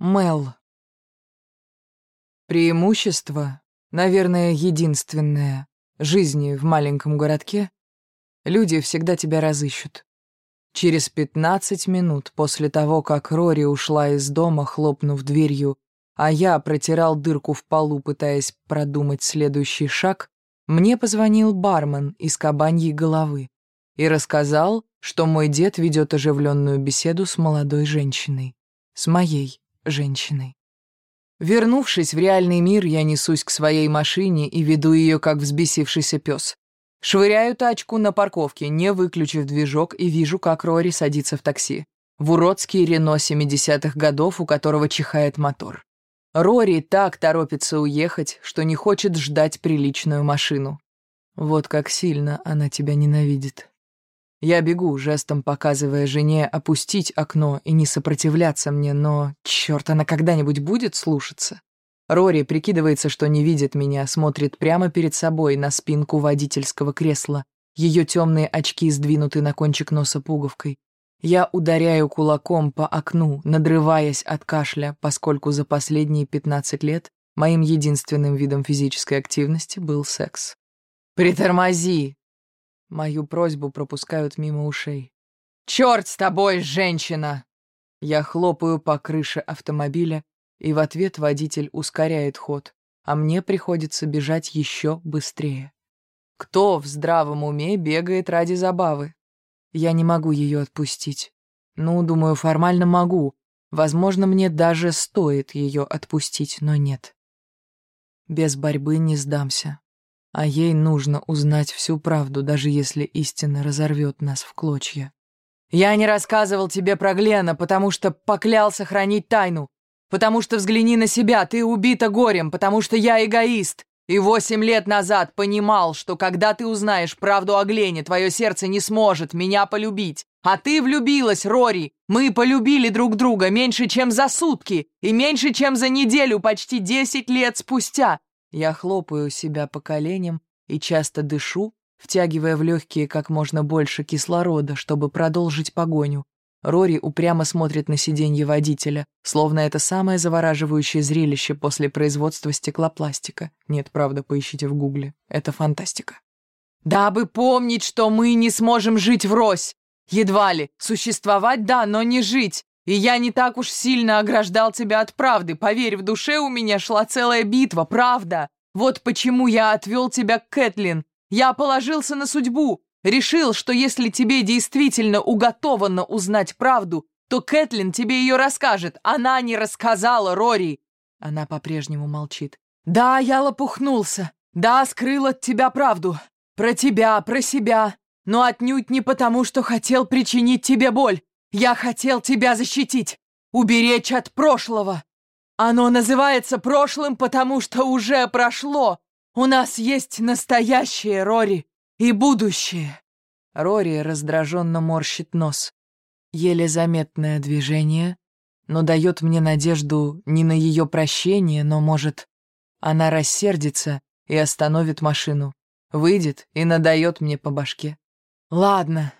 Мел. Преимущество, наверное, единственное, жизни в маленьком городке, люди всегда тебя разыщут. Через пятнадцать минут после того, как Рори ушла из дома, хлопнув дверью, а я протирал дырку в полу, пытаясь продумать следующий шаг, мне позвонил бармен из кабаньей головы и рассказал, что мой дед ведет оживленную беседу с молодой женщиной, с моей женщиной. Вернувшись в реальный мир, я несусь к своей машине и веду ее, как взбесившийся пес. Швыряю тачку на парковке, не выключив движок, и вижу, как Рори садится в такси. В уродский Рено 70-х годов, у которого чихает мотор. Рори так торопится уехать, что не хочет ждать приличную машину. Вот как сильно она тебя ненавидит. Я бегу, жестом показывая жене опустить окно и не сопротивляться мне, но, черт, она когда-нибудь будет слушаться? Рори прикидывается, что не видит меня, смотрит прямо перед собой на спинку водительского кресла. Ее темные очки сдвинуты на кончик носа пуговкой. Я ударяю кулаком по окну, надрываясь от кашля, поскольку за последние 15 лет моим единственным видом физической активности был секс. «Притормози!» Мою просьбу пропускают мимо ушей. «Черт с тобой, женщина!» Я хлопаю по крыше автомобиля, и в ответ водитель ускоряет ход, а мне приходится бежать еще быстрее. Кто в здравом уме бегает ради забавы? Я не могу ее отпустить. Ну, думаю, формально могу. Возможно, мне даже стоит ее отпустить, но нет. Без борьбы не сдамся а ей нужно узнать всю правду, даже если истина разорвет нас в клочья. «Я не рассказывал тебе про Глена, потому что поклялся хранить тайну, потому что взгляни на себя, ты убита горем, потому что я эгоист, и восемь лет назад понимал, что когда ты узнаешь правду о Глене, твое сердце не сможет меня полюбить. А ты влюбилась, Рори. Мы полюбили друг друга меньше, чем за сутки, и меньше, чем за неделю, почти десять лет спустя. Я хлопаю себя по коленям и часто дышу, втягивая в легкие как можно больше кислорода, чтобы продолжить погоню. Рори упрямо смотрит на сиденье водителя, словно это самое завораживающее зрелище после производства стеклопластика. Нет, правда, поищите в гугле. Это фантастика. «Дабы помнить, что мы не сможем жить врозь! Едва ли. Существовать, да, но не жить. И я не так уж сильно ограждал тебя от правды. Поверь, в душе у меня шла целая битва, правда. Вот почему я отвел тебя к Кэтлин. Я положился на судьбу. Решил, что если тебе действительно уготовано узнать правду, то Кэтлин тебе ее расскажет. Она не рассказала, Рори. Она по-прежнему молчит. Да, я лопухнулся. Да, скрыл от тебя правду. Про тебя, про себя. Но отнюдь не потому, что хотел причинить тебе боль. Я хотел тебя защитить, уберечь от прошлого. Оно называется прошлым, потому что уже прошло. У нас есть настоящее, Рори, и будущее. Рори раздраженно морщит нос. Еле заметное движение, но дает мне надежду не на ее прощение, но, может, она рассердится и остановит машину, выйдет и надает мне по башке. Ладно,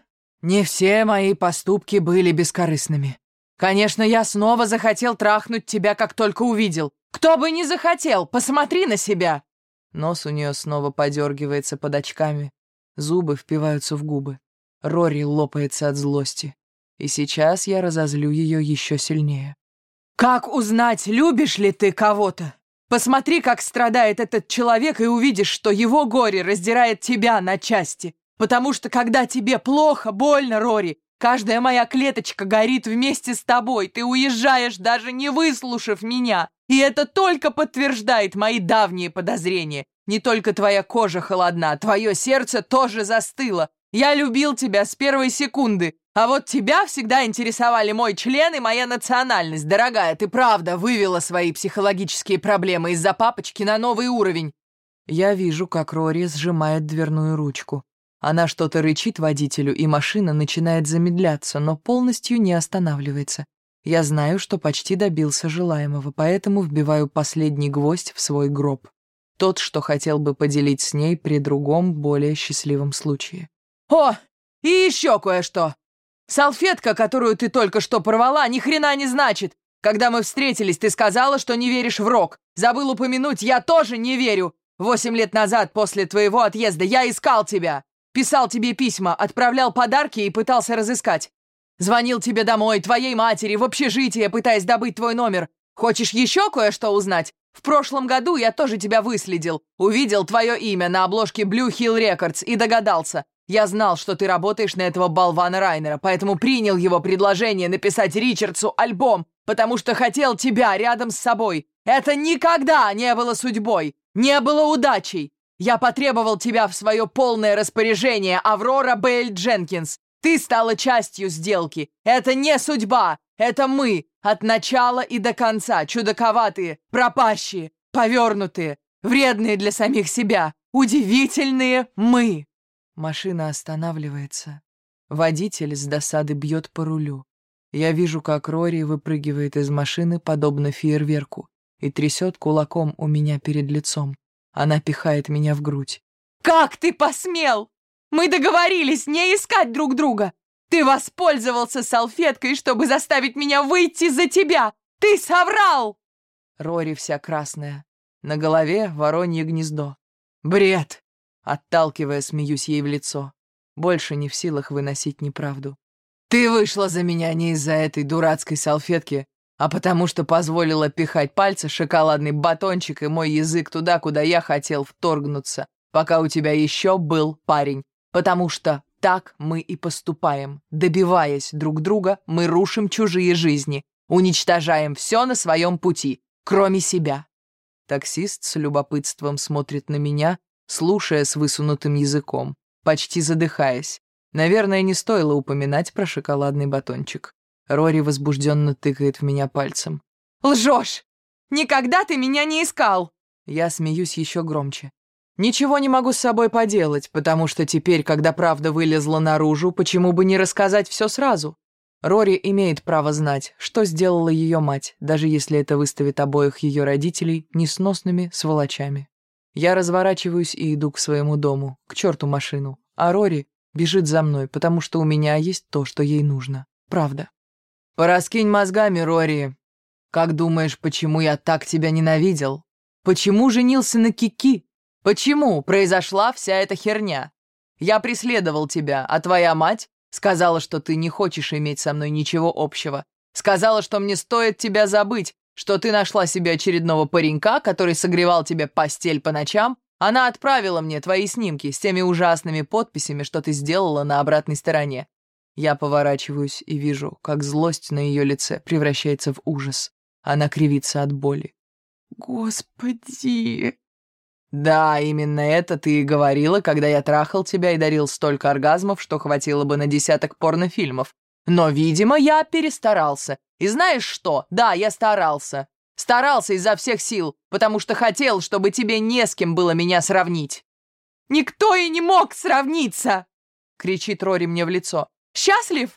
не все мои поступки были бескорыстными. Конечно, я снова захотел трахнуть тебя, как только увидел. Кто бы не захотел, посмотри на себя!» Нос у нее снова подергивается под очками. Зубы впиваются в губы. Рори лопается от злости. И сейчас я разозлю ее еще сильнее. «Как узнать, любишь ли ты кого-то? Посмотри, как страдает этот человек, и увидишь, что его горе раздирает тебя на части. Потому что когда тебе плохо, больно, Рори, каждая моя клеточка горит вместе с тобой. Ты уезжаешь, даже не выслушав меня. И это только подтверждает мои давние подозрения. Не только твоя кожа холодна, твое сердце тоже застыло. Я любил тебя с первой секунды. А вот тебя всегда интересовали мой член и моя национальность. Дорогая, ты правда вывела свои психологические проблемы из-за папочки на новый уровень. Я вижу, как Рори сжимает дверную ручку. Она что-то рычит водителю, и машина начинает замедляться, но полностью не останавливается. Я знаю, что почти добился желаемого, поэтому вбиваю последний гвоздь в свой гроб. Тот, что хотел бы поделить с ней при другом, более счастливом случае. «О, и еще кое-что! Салфетка, которую ты только что порвала, ни хрена не значит! Когда мы встретились, ты сказала, что не веришь в рок. Забыл упомянуть, я тоже не верю. Восемь лет назад, после твоего отъезда, я искал тебя. Писал тебе письма, отправлял подарки и пытался разыскать. Звонил тебе домой, твоей матери, в общежитие, пытаясь добыть твой номер. Хочешь еще кое-что узнать? В прошлом году я тоже тебя выследил. Увидел твое имя на обложке Blue Hill Records и догадался. Я знал, что ты работаешь на этого болвана Райнера, поэтому принял его предложение написать Ричардсу альбом, потому что хотел тебя рядом с собой. Это никогда не было судьбой, не было удачей. Я потребовал тебя в свое полное распоряжение, Аврора Бейль Дженкинс. Ты стала частью сделки. Это не судьба, это мы, от начала и до конца, чудаковатые, пропащие, повернутые, вредные для самих себя, удивительные мы. Машина останавливается. Водитель с досады бьет по рулю. Я вижу, как Рори выпрыгивает из машины, подобно фейерверку, и трясет кулаком у меня перед лицом. Она пихает меня в грудь. «Как ты посмел? Мы договорились не искать друг друга. Ты воспользовался салфеткой, чтобы заставить меня выйти за тебя! Ты соврал!» Рори вся красная. На голове воронье гнездо. «Бред!» Отталкивая, смеюсь ей в лицо. Больше не в силах выносить неправду. «Ты вышла за меня не из-за этой дурацкой салфетки, а потому что позволила пихать пальцы, шоколадный батончик и мой язык туда, куда я хотел вторгнуться, пока у тебя еще был парень. Потому что так мы и поступаем. Добиваясь друг друга, мы рушим чужие жизни, уничтожаем все на своем пути, кроме себя. Таксист с любопытством смотрит на меня, слушая с высунутым языком, почти задыхаясь. Наверное, не стоило упоминать про шоколадный батончик. Рори возбужденно тыкает в меня пальцем. «Лжешь! Никогда ты меня не искал!» Я смеюсь еще громче. Ничего не могу с собой поделать, потому что теперь, когда правда вылезла наружу, почему бы не рассказать все сразу? Рори имеет право знать, что сделала ее мать, даже если это выставит обоих ее родителей несносными сволочами. Я разворачиваюсь и иду к своему дому, к черту машину, а Рори бежит за мной, потому что у меня есть то, что ей нужно. Правда. «Пораскинь мозгами, Рори. Как думаешь, почему я так тебя ненавидел? Почему женился на Кики?» Почему произошла вся эта херня? Я преследовал тебя, а твоя мать сказала, что ты не хочешь иметь со мной ничего общего. Сказала, что мне стоит тебя забыть, что ты нашла себе очередного паренька, который согревал тебе постель по ночам. Она отправила мне твои снимки с теми ужасными подписями, что ты сделала на обратной стороне. Я поворачиваюсь и вижу, как злость на ее лице превращается в ужас. Она кривится от боли. «Господи!» «Да, именно это ты и говорила, когда я трахал тебя и дарил столько оргазмов, что хватило бы на десяток порнофильмов. Но, видимо, я перестарался. И знаешь что? Да, я старался. Старался изо всех сил, потому что хотел, чтобы тебе не с кем было меня сравнить». «Никто и не мог сравниться!» — кричит Рори мне в лицо. «Счастлив?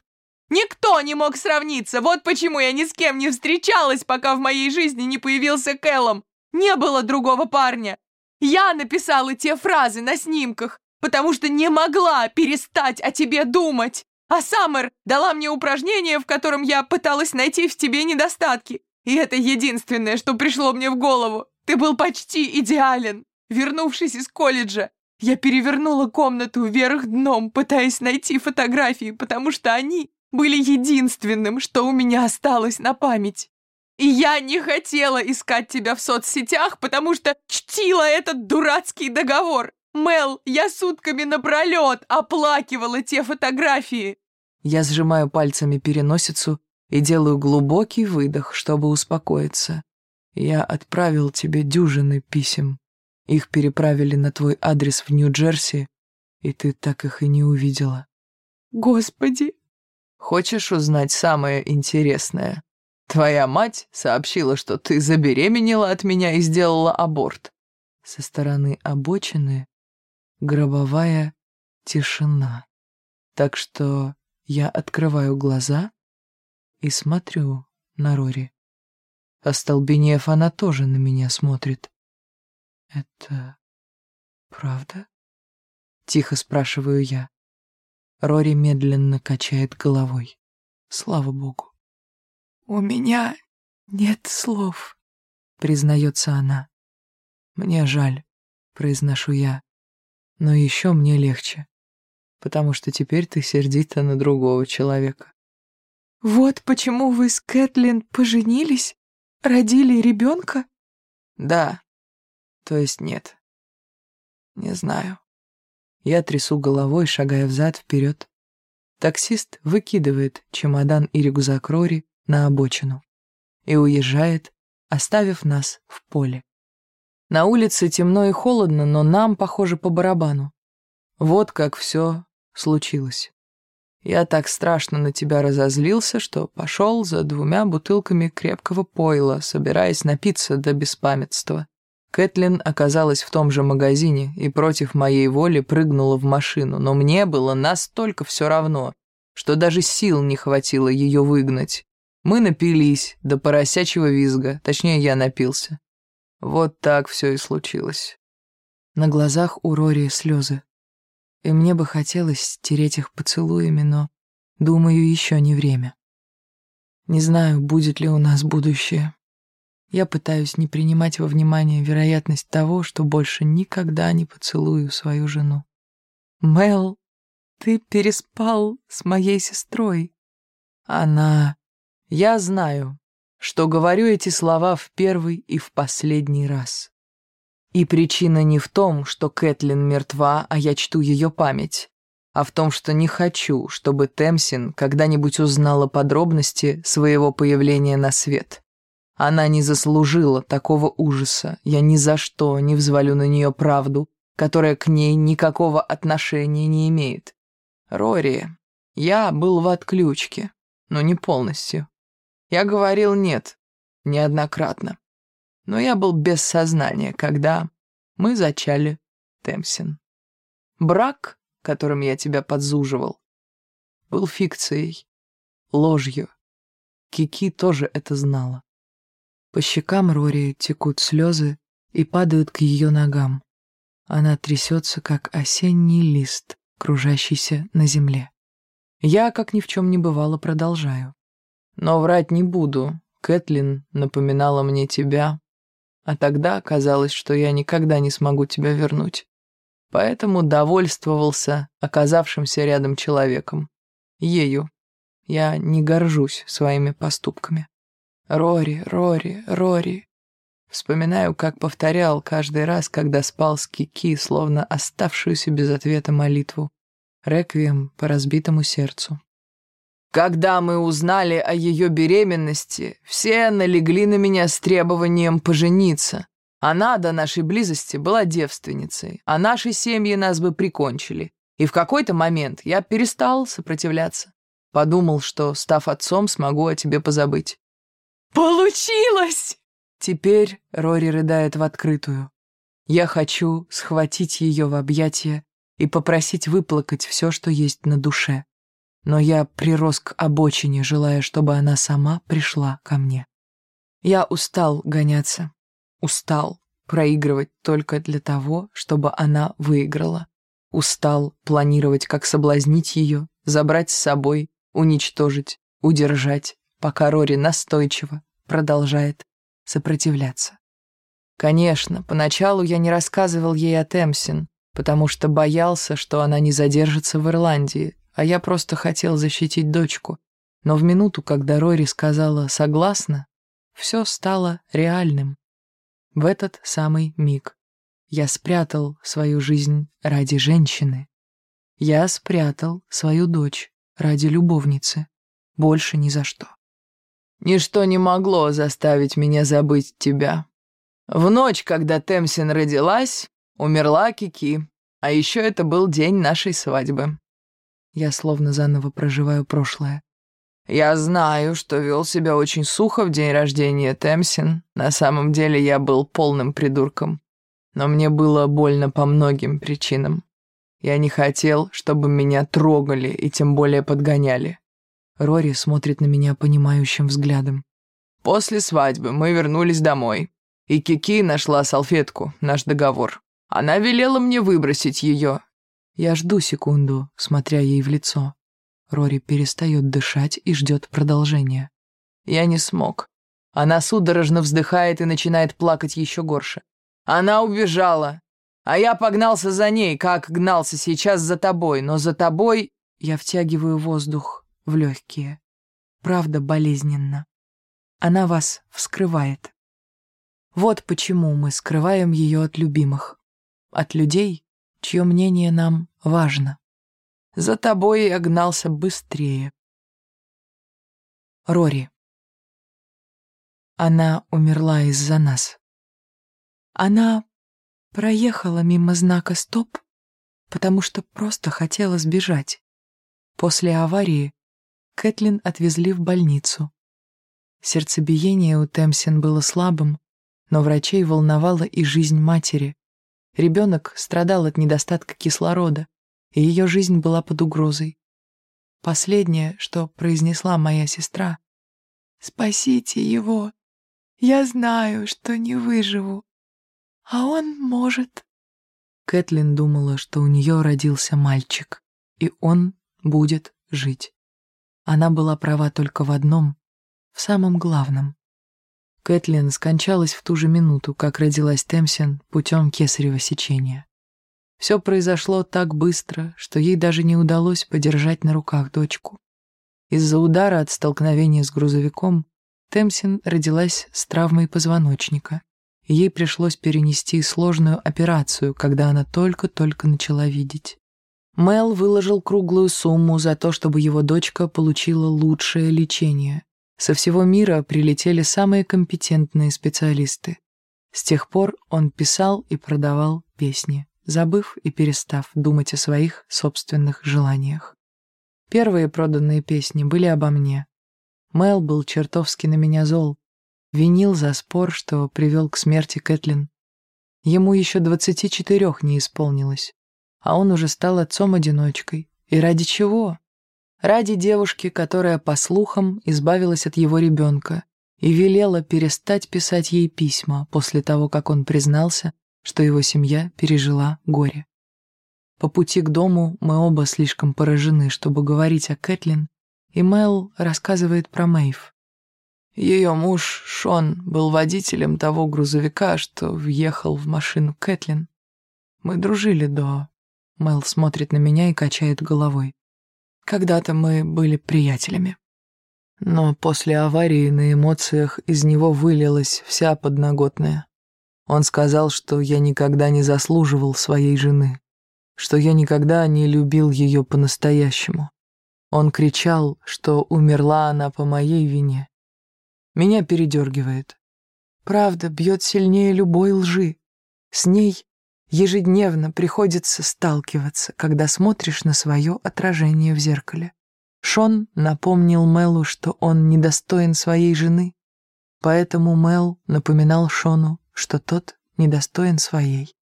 Никто не мог сравниться! Вот почему я ни с кем не встречалась, пока в моей жизни не появился Кэллом. Не было другого парня. Я написала те фразы на снимках, потому что не могла перестать о тебе думать. А Саммер дала мне упражнение, в котором я пыталась найти в тебе недостатки. И это единственное, что пришло мне в голову. Ты был почти идеален. Вернувшись из колледжа, я перевернула комнату вверх дном, пытаясь найти фотографии, потому что они были единственным, что у меня осталось на память. И я не хотела искать тебя в соцсетях, потому что чтила этот дурацкий договор. Мел, я сутками напролет оплакивала те фотографии. Я сжимаю пальцами переносицу и делаю глубокий выдох, чтобы успокоиться. Я отправил тебе дюжины писем. Их переправили на твой адрес в Нью-Джерси, и ты так их и не увидела. Господи! Хочешь узнать самое интересное? Твоя мать сообщила, что ты забеременела от меня и сделала аборт. Со стороны обочины гробовая тишина. Так что я открываю глаза и смотрю на Рори. Остолбенев, она тоже на меня смотрит. «Это правда?» — тихо спрашиваю я. Рори медленно качает головой. Слава богу. «У меня «Нет слов», — признается она. «Мне жаль», — произношу я. «Но еще мне легче, потому что теперь ты сердита на другого человека». «Вот почему вы с Кэтлин поженились? Родили ребенка?» «Да. То есть нет. Не знаю». Я трясу головой, шагая взад-вперед. Таксист выкидывает чемодан и рюкзак Рори на обочину и уезжает, оставив нас в поле. На улице темно и холодно, но нам, похоже, по барабану. Вот как все случилось. Я так страшно на тебя разозлился, что пошел за двумя бутылками крепкого пойла, собираясь напиться до беспамятства. Кэтлин оказалась в том же магазине и против моей воли прыгнула в машину, но мне было настолько все равно, что даже сил не хватило ее выгнать. Мы напились до поросячьего визга, точнее, я напился. Вот так все и случилось. На глазах у Рори слезы. И мне бы хотелось стереть их поцелуями, но, думаю, еще не время. Не знаю, будет ли у нас будущее. Я пытаюсь не принимать во внимание вероятность того, что больше никогда не поцелую свою жену. «Мел, ты переспал с моей сестрой». Она... Я знаю, что говорю эти слова в первый и в последний раз. И причина не в том, что Кэтлин мертва, а я чту ее память, а в том, что не хочу, чтобы Темсин когда-нибудь узнала подробности своего появления на свет. Она не заслужила такого ужаса. Я ни за что не взвалю на нее правду, которая к ней никакого отношения не имеет. Рори, я был в отключке, но не полностью. Я говорил «нет» неоднократно. Но я был без сознания, когда мы зачали Темсин. Брак, которым я тебя подзуживал, был фикцией, ложью. Кики тоже это знала. По щекам Рори текут слезы и падают к ее ногам. Она трясется, как осенний лист, кружащийся на земле. Я, как ни в чем не бывало, продолжаю. Но врать не буду. Кэтлин напоминала мне тебя, а тогда казалось, что я никогда не смогу тебя вернуть. Поэтому довольствовался оказавшимся рядом человеком. Ею. Я не горжусь своими поступками. Рори, Рори, Рори. Вспоминаю, как повторял каждый раз, когда спал с Кики, словно оставшуюся без ответа молитву. Реквием по разбитому сердцу. Когда мы узнали о ее беременности, все налегли на меня с требованием пожениться. Она до нашей близости была девственницей, а наши семьи нас бы прикончили. И в какой-то момент я перестал сопротивляться. Подумал, что, став отцом, смогу о тебе позабыть. «Получилось!» Теперь Рори рыдает в открытую. Я хочу схватить ее в объятия и попросить выплакать все, что есть на душе. Но я прирос к обочине, желая, чтобы она сама пришла ко мне. Я устал гоняться, устал проигрывать только для того, чтобы она выиграла. Устал планировать, как соблазнить ее, забрать с собой, уничтожить, удержать, пока Рори настойчиво продолжает сопротивляться. Конечно, поначалу я не рассказывал ей о Темсин, потому что боялся, что она не задержится в Ирландии, а я просто хотел защитить дочку. Но в минуту, когда Рори сказала «согласна», все стало реальным. В этот самый миг я спрятал свою жизнь ради женщины. Я спрятал свою дочь ради любовницы. Больше ни за что. Ничто не могло заставить меня забыть тебя. В ночь, когда Темсин родилась, умерла Кики, а еще это был день нашей свадьбы. Я словно заново проживаю прошлое. Я знаю, что вел себя очень сухо в день рождения Темсин. На самом деле я был полным придурком. Но мне было больно по многим причинам. Я не хотел, чтобы меня трогали и тем более подгоняли. Рори смотрит на меня понимающим взглядом. После свадьбы мы вернулись домой, и Кики нашла салфетку, наш договор. Она велела мне выбросить ее. Я жду секунду, смотря ей в лицо. Рори перестает дышать и ждет продолжения. Я не смог. Она судорожно вздыхает и начинает плакать еще горше. Она убежала, а я погнался за ней, как гнался сейчас за тобой, но за тобой я втягиваю воздух в легкие. Правда болезненно. Она вас вскрывает. Вот почему мы скрываем ее от любимых, от людей, чье мнение нам важно. За тобой я гнался быстрее. Рори. Она умерла из-за нас. Она проехала мимо знака «Стоп», потому что просто хотела сбежать. После аварии Кэтлин отвезли в больницу. Сердцебиение у Темсин было слабым, но врачей волновала и жизнь матери. Ребенок страдал от недостатка кислорода, и ее жизнь была под угрозой. Последнее, что произнесла моя сестра, «Спасите его! Я знаю, что не выживу, а он может». Кэтлин думала, что у нее родился мальчик, и он будет жить. Она была права только в одном, в самом главном. Кэтлин скончалась в ту же минуту, как родилась Темсин путем кесарево сечения. Все произошло так быстро, что ей даже не удалось подержать на руках дочку. Из-за удара от столкновения с грузовиком Темсин родилась с травмой позвоночника, и ей пришлось перенести сложную операцию, когда она только-только начала видеть. Мел выложил круглую сумму за то, чтобы его дочка получила лучшее лечение. Со всего мира прилетели самые компетентные специалисты. С тех пор он писал и продавал песни, забыв и перестав думать о своих собственных желаниях. Первые проданные песни были обо мне, Мэл был чертовски на меня зол, винил за спор, что привел к смерти Кэтлин. Ему еще двадцати четырех не исполнилось, а он уже стал отцом-одиночкой. И ради чего? Ради девушки, которая, по слухам, избавилась от его ребенка и велела перестать писать ей письма после того, как он признался, что его семья пережила горе. По пути к дому мы оба слишком поражены, чтобы говорить о Кэтлин и Мэл рассказывает про Мэйв. Ее муж, Шон, был водителем того грузовика, что въехал в машину Кэтлин. Мы дружили до... Мэл смотрит на меня и качает головой. Когда-то мы были приятелями. Но после аварии на эмоциях из него вылилась вся подноготная. Он сказал, что я никогда не заслуживал своей жены, что я никогда не любил ее по-настоящему. Он кричал, что умерла она по моей вине. Меня передергивает. Правда бьет сильнее любой лжи. С ней ежедневно приходится сталкиваться, когда смотришь на свое отражение в зеркале. Шон напомнил Мелу, что он недостоин своей жены, поэтому Мел напоминал Шону, что тот недостоин своей.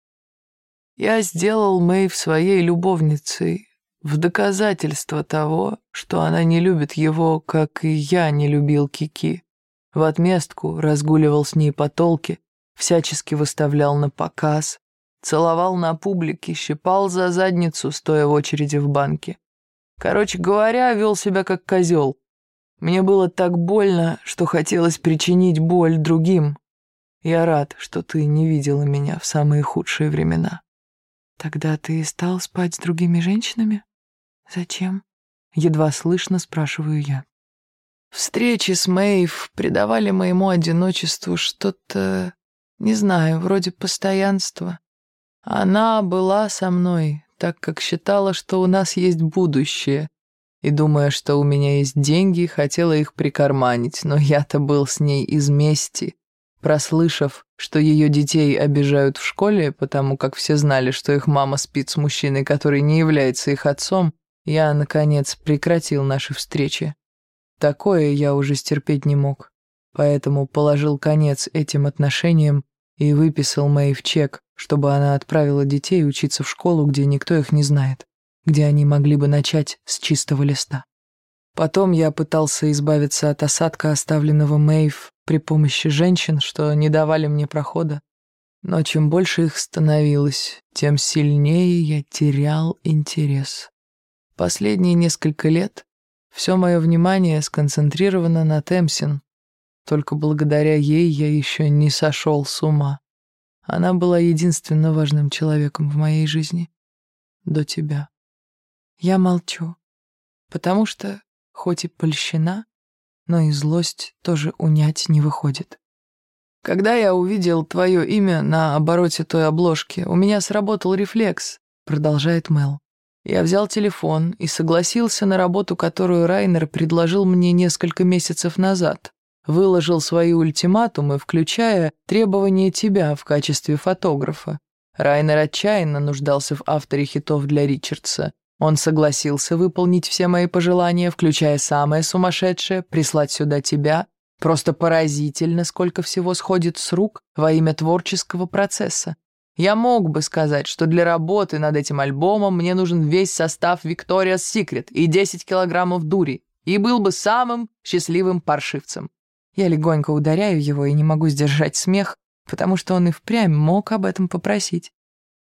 Я сделал Мэйв своей любовницей, в доказательство того, что она не любит его, как и я не любил Кики. В отместку разгуливал с ней по толке, всячески выставлял на показ, целовал на публике, щипал за задницу, стоя в очереди в банке. Короче говоря, вел себя как козел. Мне было так больно, что хотелось причинить боль другим. Я рад, что ты не видела меня в самые худшие времена. Тогда ты стал спать с другими женщинами? «Зачем?» — едва слышно спрашиваю я. Встречи с Мэйв придавали моему одиночеству что-то, не знаю, вроде постоянства. Она была со мной, так как считала, что у нас есть будущее, и, думая, что у меня есть деньги, хотела их прикарманить, но я-то был с ней из мести. Прослышав, что ее детей обижают в школе, потому как все знали, что их мама спит с мужчиной, который не является их отцом, я, наконец, прекратил наши встречи. Такое я уже стерпеть не мог, поэтому положил конец этим отношениям и выписал Мэйв чек, чтобы она отправила детей учиться в школу, где никто их не знает, где они могли бы начать с чистого листа. Потом я пытался избавиться от осадка, оставленного Мэйв при помощи женщин, что не давали мне прохода. Но чем больше их становилось, тем сильнее я терял интерес. Последние несколько лет все мое внимание сконцентрировано на Темсин. Только благодаря ей я еще не сошел с ума. Она была единственно важным человеком в моей жизни. До тебя. Я молчу, потому что, хоть и польщена, но и злость тоже унять не выходит. Когда я увидел твое имя на обороте той обложки, у меня сработал рефлекс, продолжает Мел. Я взял телефон и согласился на работу, которую Райнер предложил мне несколько месяцев назад. Выложил свои ультиматумы, включая требование тебя в качестве фотографа. Райнер отчаянно нуждался в авторе хитов для Ричардса. Он согласился выполнить все мои пожелания, включая самое сумасшедшее, прислать сюда тебя. Просто поразительно, сколько всего сходит с рук во имя творческого процесса. Я мог бы сказать, что для работы над этим альбомом мне нужен весь состав Victoria's Secret и 10 килограммов дури, и был бы самым счастливым паршивцем. Я легонько ударяю его и не могу сдержать смех, потому что он и впрямь мог об этом попросить.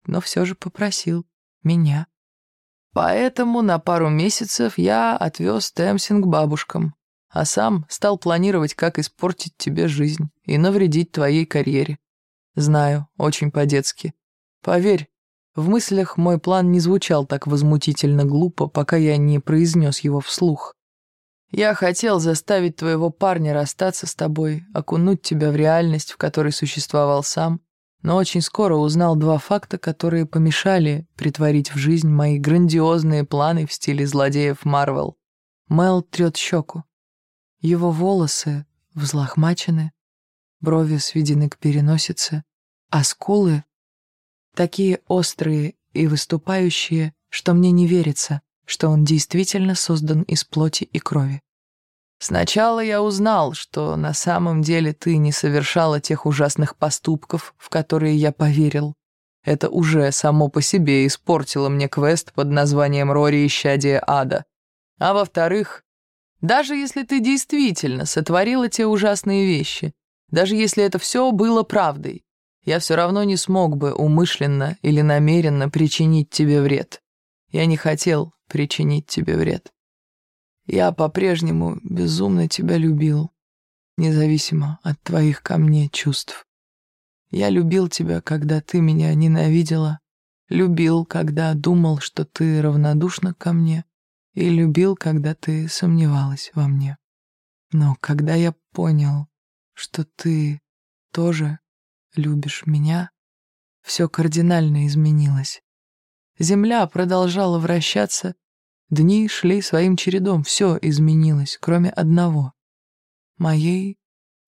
Но все же попросил меня. Поэтому на пару месяцев я отвез Темсин к бабушкам, а сам стал планировать, как испортить тебе жизнь и навредить твоей карьере. Знаю, очень по-детски. Поверь, в мыслях мой план не звучал так возмутительно глупо, пока я не произнес его вслух. Я хотел заставить твоего парня расстаться с тобой, окунуть тебя в реальность, в которой существовал сам, но очень скоро узнал два факта, которые помешали притворить в жизнь мои грандиозные планы в стиле злодеев Марвел. Мел трет щеку. Его волосы взлохмачены, брови сведены к переносице, а скулы такие острые и выступающие, что мне не верится, что он действительно создан из плоти и крови. Сначала я узнал, что на самом деле ты не совершала тех ужасных поступков, в которые я поверил. Это уже само по себе испортило мне квест под названием «Рори исчадие ада». А во-вторых, даже если ты действительно сотворила те ужасные вещи, даже если это все было правдой, я все равно не смог бы умышленно или намеренно причинить тебе вред. Я не хотел причинить тебе вред. Я по-прежнему безумно тебя любил, независимо от твоих ко мне чувств. Я любил тебя, когда ты меня ненавидела, любил, когда думал, что ты равнодушна ко мне, и любил, когда ты сомневалась во мне. Но когда я понял, что ты тоже любишь меня, все кардинально изменилось. Земля продолжала вращаться, дни шли своим чередом, все изменилось, кроме одного — моей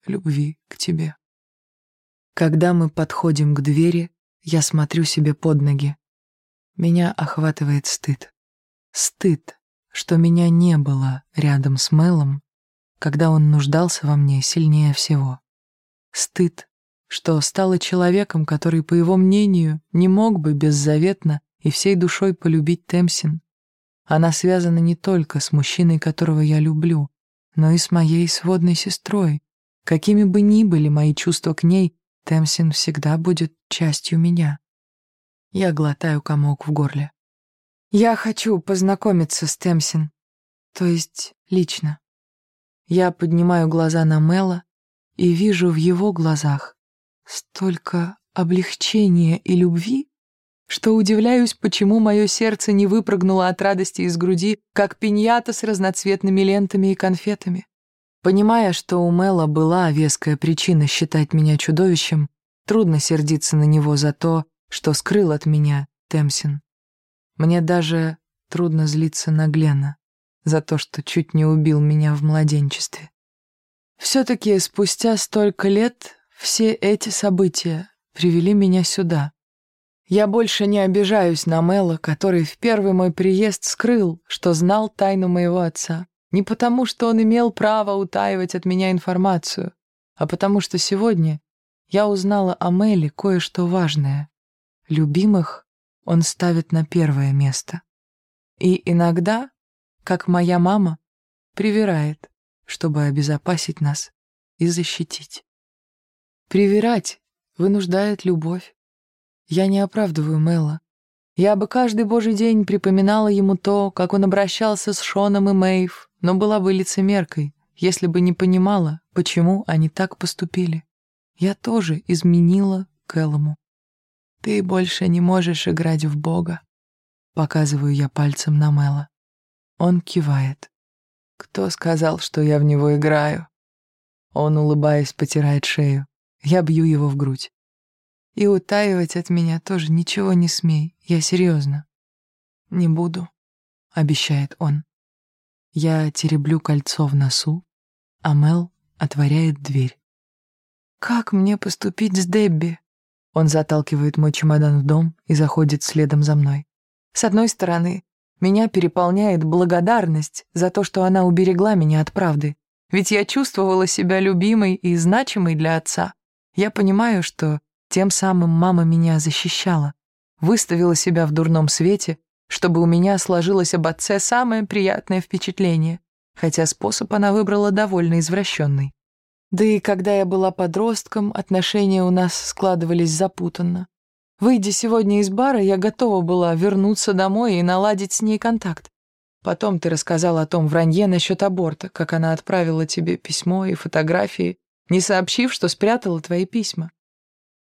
любви к тебе. Когда мы подходим к двери, я смотрю себе под ноги. Меня охватывает стыд. Стыд, что меня не было рядом с Мелом, когда он нуждался во мне сильнее всего. Стыд, что стала человеком, который, по его мнению, не мог бы беззаветно и всей душой полюбить Темсин. Она связана не только с мужчиной, которого я люблю, но и с моей сводной сестрой. Какими бы ни были мои чувства к ней, Темсин всегда будет частью меня. Я глотаю комок в горле. Я хочу познакомиться с Темсин, то есть лично. Я поднимаю глаза на Мела и вижу в его глазах Столько облегчения и любви, что удивляюсь, почему мое сердце не выпрыгнуло от радости из груди, как пиньята с разноцветными лентами и конфетами. Понимая, что у Мэла была веская причина считать меня чудовищем, трудно сердиться на него за то, что скрыл от меня Темсин. Мне даже трудно злиться на Глена за то, что чуть не убил меня в младенчестве. Все-таки спустя столько лет все эти события привели меня сюда. Я больше не обижаюсь на Мэла, который в первый мой приезд скрыл, что знал тайну моего отца. Не потому, что он имел право утаивать от меня информацию, а потому что сегодня я узнала о Мэле кое-что важное. Любимых он ставит на первое место. И иногда, как моя мама, привирает, чтобы обезопасить нас и защитить. Привирать вынуждает любовь. Я не оправдываю Мэла. Я бы каждый божий день припоминала ему то, как он обращался с Шоном и Мэйв, но была бы лицемеркой, если бы не понимала, почему они так поступили. Я тоже изменила Кэллому. «Ты больше не можешь играть в Бога», — показываю я пальцем на Мэла. Он кивает. «Кто сказал, что я в него играю?» Он, улыбаясь, потирает шею. Я бью его в грудь. И утаивать от меня тоже ничего не смей. Я серьезно. Не буду, обещает он. Я тереблю кольцо в носу, а Мел отворяет дверь. Как мне поступить с Дебби? Он заталкивает мой чемодан в дом и заходит следом за мной. С одной стороны, меня переполняет благодарность за то, что она уберегла меня от правды. Ведь я чувствовала себя любимой и значимой для отца. Я понимаю, что тем самым мама меня защищала, выставила себя в дурном свете, чтобы у меня сложилось об отце самое приятное впечатление, хотя способ она выбрала довольно извращенный. Да и когда я была подростком, отношения у нас складывались запутанно. Выйдя сегодня из бара, я готова была вернуться домой и наладить с ней контакт. Потом ты рассказал о том вранье насчет аборта, как она отправила тебе письмо и фотографии, не сообщив, что спрятала твои письма.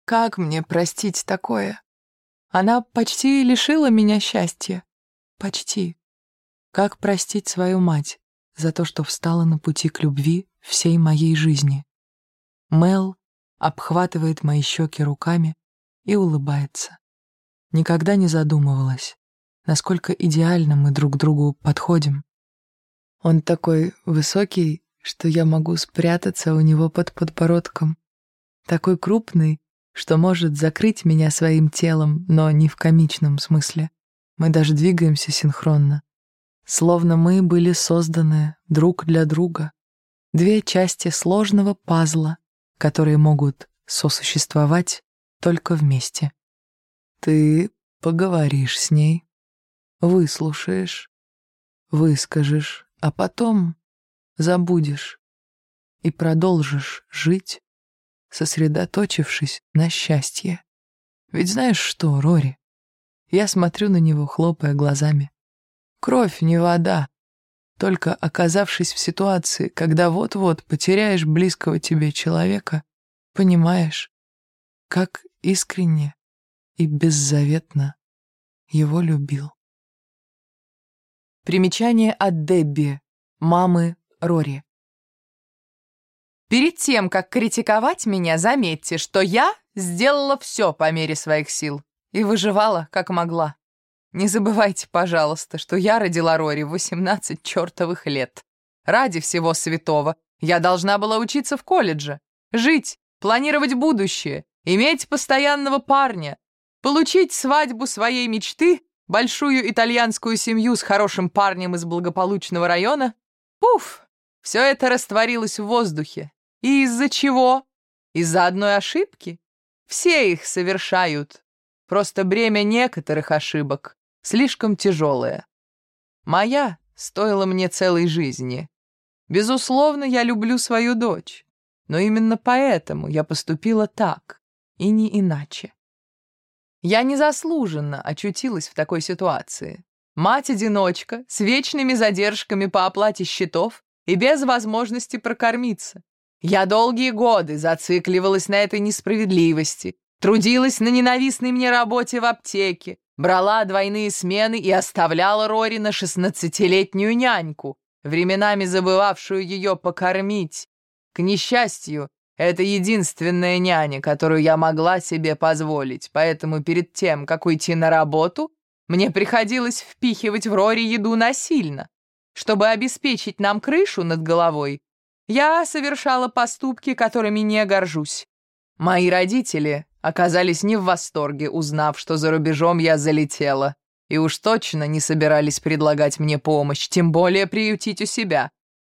Как мне простить такое? Она почти лишила меня счастья. Почти. Как простить свою мать за то, что встала на пути к любви всей моей жизни? Мел обхватывает мои щеки руками и улыбается. Никогда не задумывалась, насколько идеально мы друг другу подходим. Он такой высокий, что я могу спрятаться у него под подбородком. Такой крупный, что может закрыть меня своим телом, но не в комичном смысле. Мы даже двигаемся синхронно. Словно мы были созданы друг для друга. Две части сложного пазла, которые могут сосуществовать только вместе. Ты поговоришь с ней, выслушаешь, выскажешь, а потом забудешь и продолжишь жить, сосредоточившись на счастье. Ведь знаешь что, Рори? Я смотрю на него, хлопая глазами. Кровь не вода. Только оказавшись в ситуации, когда вот-вот потеряешь близкого тебе человека, понимаешь, как искренне и беззаветно его любил. Примечание от Дебби, мамы Рори. Перед тем, как критиковать меня, заметьте, что я сделала все по мере своих сил и выживала, как могла. Не забывайте, пожалуйста, что я родила Рори в 18 чертовых лет. Ради всего святого я должна была учиться в колледже, жить, планировать будущее, иметь постоянного парня, получить свадьбу своей мечты большую итальянскую семью с хорошим парнем из благополучного района. Пуф! Все это растворилось в воздухе. И из-за чего? Из-за одной ошибки? Все их совершают. Просто бремя некоторых ошибок слишком тяжелое. Моя стоила мне целой жизни. Безусловно, я люблю свою дочь. Но именно поэтому я поступила так, и не иначе. Я незаслуженно очутилась в такой ситуации. Мать-одиночка с вечными задержками по оплате счетов и без возможности прокормиться. Я долгие годы зацикливалась на этой несправедливости, трудилась на ненавистной мне работе в аптеке, брала двойные смены и оставляла Рори на шестнадцатилетнюю няньку, временами забывавшую ее покормить. К несчастью, это единственная няня, которую я могла себе позволить, поэтому перед тем, как уйти на работу, мне приходилось впихивать в Рори еду насильно. Чтобы обеспечить нам крышу над головой, я совершала поступки, которыми не горжусь. Мои родители оказались не в восторге, узнав, что за рубежом я залетела, и уж точно не собирались предлагать мне помощь, тем более приютить у себя.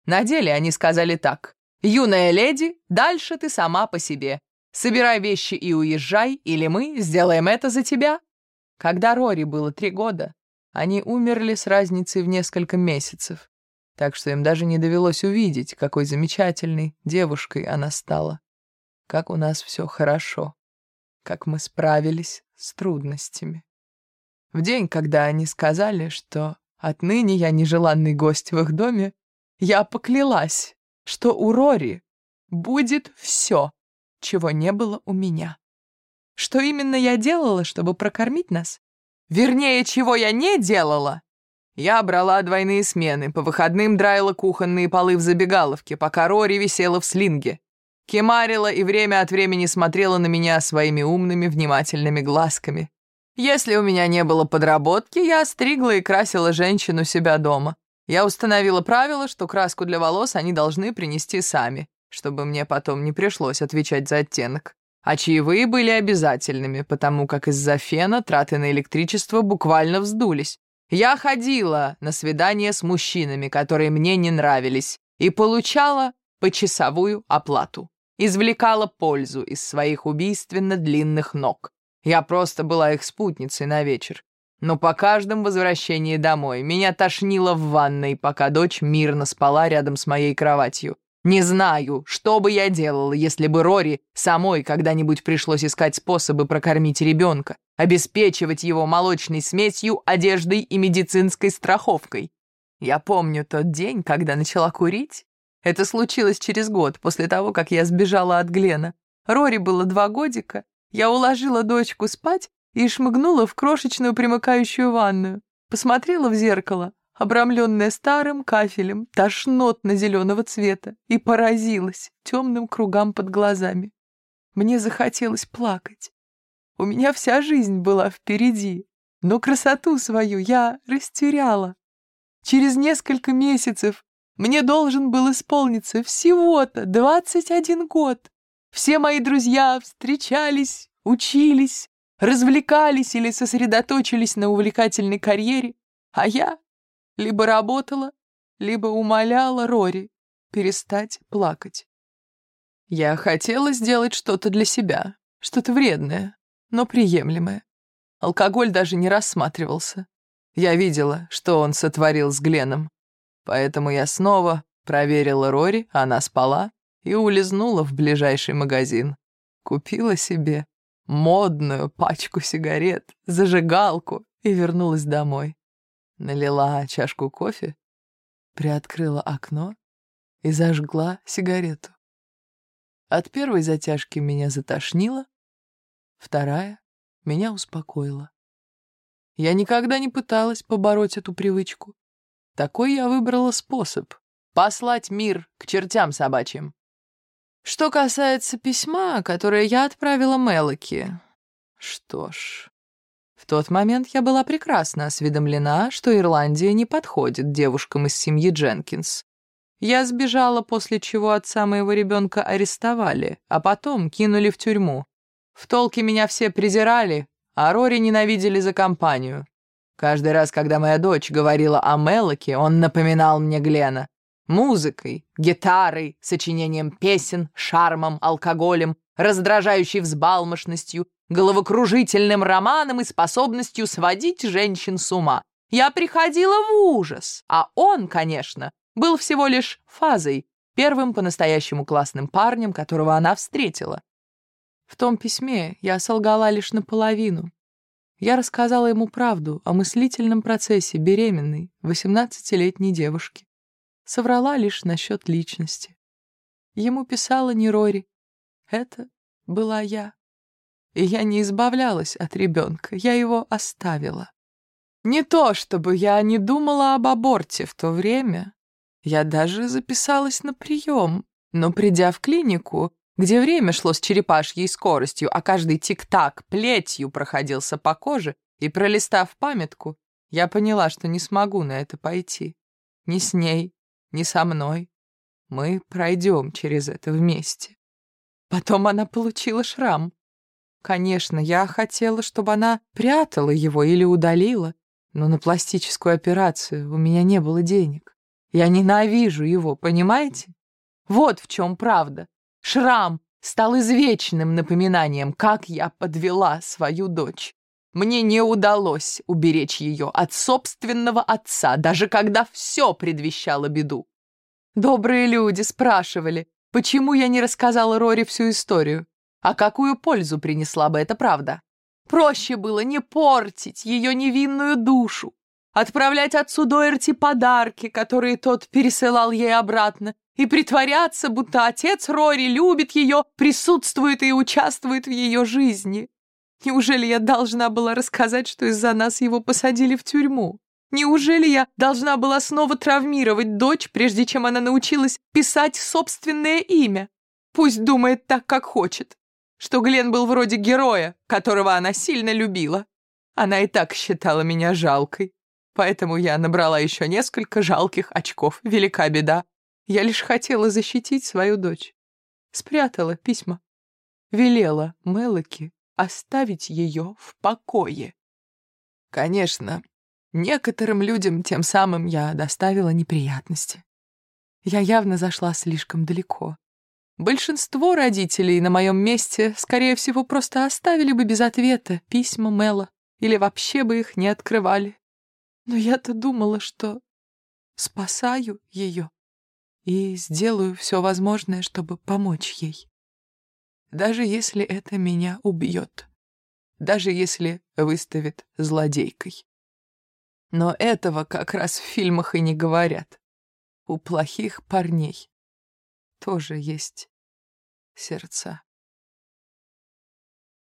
На деле они сказали так. «Юная леди, дальше ты сама по себе. Собирай вещи и уезжай, или мы сделаем это за тебя». Когда Рори было три года, они умерли с разницей в несколько месяцев, так что им даже не довелось увидеть, какой замечательной девушкой она стала. Как у нас все хорошо, как мы справились с трудностями. В день, когда они сказали, что отныне я нежеланный гость в их доме, я поклялась, что у Рори будет все, чего не было у меня. Что именно я делала, чтобы прокормить нас? Вернее, чего я не делала? Я брала двойные смены, по выходным драила кухонные полы в забегаловке, пока Рори висела в слинге. Кемарила и время от времени смотрела на меня своими умными, внимательными глазками. Если у меня не было подработки, я стригла и красила женщину себя дома. Я установила правило, что краску для волос они должны принести сами, чтобы мне потом не пришлось отвечать за оттенок. А чаевые были обязательными, потому как из-за фена траты на электричество буквально вздулись. Я ходила на свидания с мужчинами, которые мне не нравились, и получала почасовую оплату. Извлекала пользу из своих убийственно длинных ног. Я просто была их спутницей на вечер. Но по каждом возвращении домой меня тошнило в ванной, пока дочь мирно спала рядом с моей кроватью. Не знаю, что бы я делала, если бы Рори самой когда-нибудь пришлось искать способы прокормить ребенка, обеспечивать его молочной смесью, одеждой и медицинской страховкой. Я помню тот день, когда начала курить. Это случилось через год, после того, как я сбежала от Глена. Рори было два годика. Я уложила дочку спать и шмыгнула в крошечную примыкающую ванную. Посмотрела в зеркало обрамленная старым кафелем, тошнотно-зеленого цвета, и поразилась темным кругам под глазами. Мне захотелось плакать. У меня вся жизнь была впереди, но красоту свою я растеряла. Через несколько месяцев мне должен был исполниться всего-то 21 год. Все мои друзья встречались, учились, развлекались или сосредоточились на увлекательной карьере, а я либо работала, либо умоляла Рори перестать плакать. Я хотела сделать что-то для себя, что-то вредное, но приемлемое. Алкоголь даже не рассматривался. Я видела, что он сотворил с Гленом. Поэтому я снова проверила Рори, она спала, и улизнула в ближайший магазин. Купила себе модную пачку сигарет, зажигалку и вернулась домой налила чашку кофе, приоткрыла окно и зажгла сигарету. От первой затяжки меня затошнило, вторая меня успокоила. Я никогда не пыталась побороть эту привычку. Такой я выбрала способ — послать мир к чертям собачьим. Что касается письма, которое я отправила Мелоки, что ж, в тот момент я была прекрасно осведомлена, что Ирландия не подходит девушкам из семьи Дженкинс. Я сбежала, после чего отца моего ребенка арестовали, а потом кинули в тюрьму. В толке меня все презирали, а Рори ненавидели за компанию. Каждый раз, когда моя дочь говорила о Мелоке, он напоминал мне Глена. Музыкой, гитарой, сочинением песен, шармом, алкоголем, раздражающей взбалмошностью, головокружительным романом и способностью сводить женщин с ума. Я приходила в ужас, а он, конечно, был всего лишь фазой, первым по-настоящему классным парнем, которого она встретила. В том письме я солгала лишь наполовину. Я рассказала ему правду о мыслительном процессе беременной, 18-летней девушки. Соврала лишь насчет личности. Ему писала не Рори. Это была я. И я не избавлялась от ребенка, я его оставила. Не то, чтобы я не думала об аборте в то время. Я даже записалась на прием, но придя в клинику, где время шло с черепашьей скоростью, а каждый тик-так плетью проходился по коже, и пролистав памятку, я поняла, что не смогу на это пойти. Ни с ней, ни со мной. Мы пройдем через это вместе. Потом она получила шрам. Конечно, я хотела, чтобы она прятала его или удалила, но на пластическую операцию у меня не было денег. Я ненавижу его, понимаете? Вот в чем правда. Шрам стал извечным напоминанием, как я подвела свою дочь. Мне не удалось уберечь ее от собственного отца, даже когда все предвещало беду. Добрые люди спрашивали, почему я не рассказала Рори всю историю. А какую пользу принесла бы эта правда? Проще было не портить ее невинную душу, отправлять отцу Доерти подарки, которые тот пересылал ей обратно, и притворяться, будто отец Рори любит ее, присутствует и участвует в ее жизни. Неужели я должна была рассказать, что из-за нас его посадили в тюрьму? Неужели я должна была снова травмировать дочь, прежде чем она научилась писать собственное имя? Пусть думает так, как хочет. Что Глен был вроде героя, которого она сильно любила. Она и так считала меня жалкой. Поэтому я набрала еще несколько жалких очков. Велика беда. Я лишь хотела защитить свою дочь. Спрятала письма. Велела Мелоки оставить ее в покое. Конечно, некоторым людям тем самым я доставила неприятности. Я явно зашла слишком далеко. Большинство родителей на моем месте, скорее всего, просто оставили бы без ответа письма Мэла или вообще бы их не открывали. Но я-то думала, что спасаю ее и сделаю все возможное, чтобы помочь ей. Даже если это меня убьет. Даже если выставит злодейкой. Но этого как раз в фильмах и не говорят. У плохих парней тоже есть сердца.